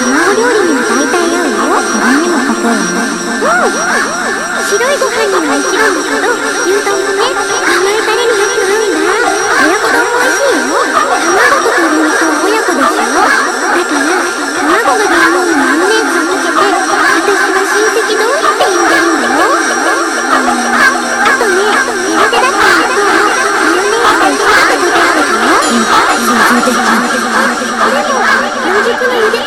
卵料理にも大体合うよそれにもかこいいな白いご飯にはもちろんだけど牛丼もね甘いタレによく合うんだ親子丼も美味しいよ卵と鶏肉は親子でしょだから卵が原因に何年かかけて私は親戚丼って呼んでるんだよあとね苦手だった肉はマヨネーズと一緒に食べるのよ。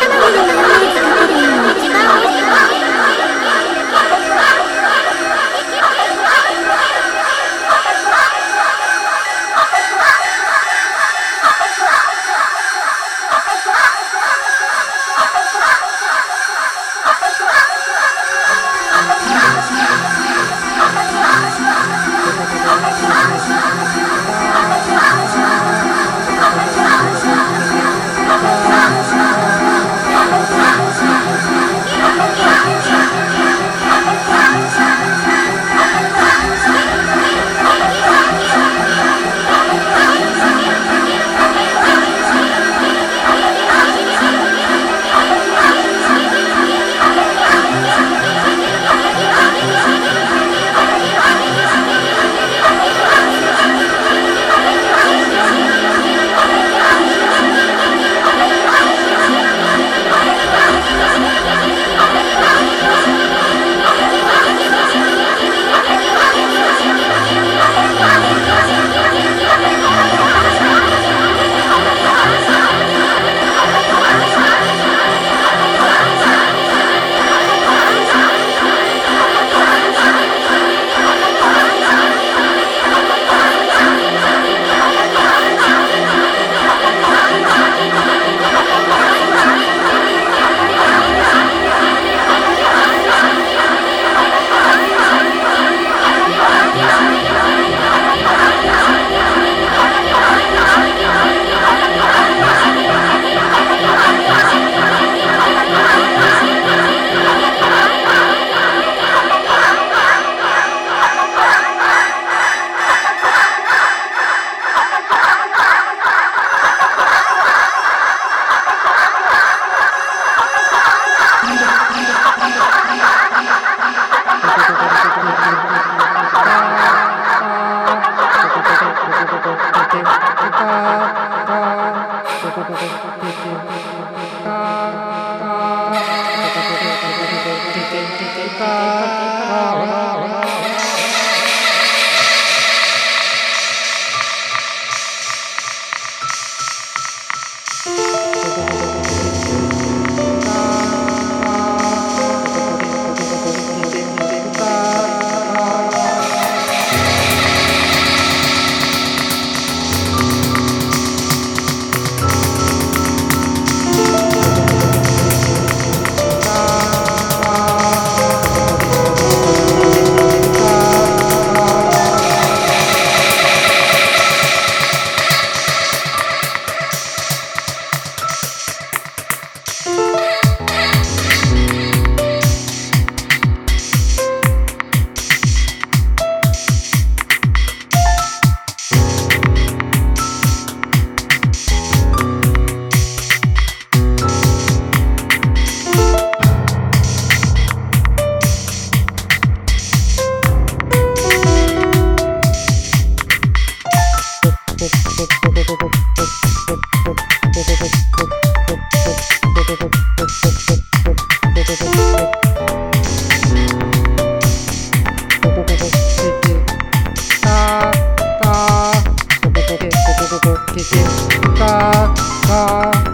Mrs. Cox.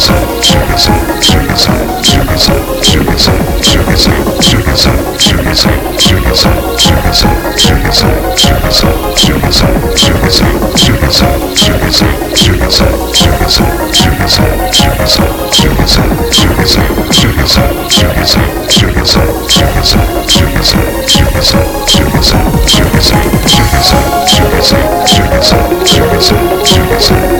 Check it out.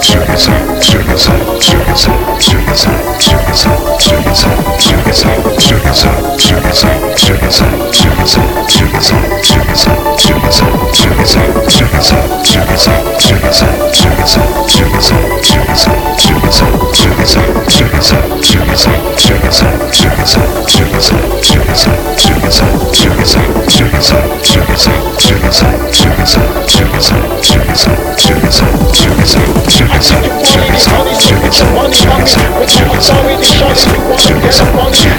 Check this out. It's a bunch of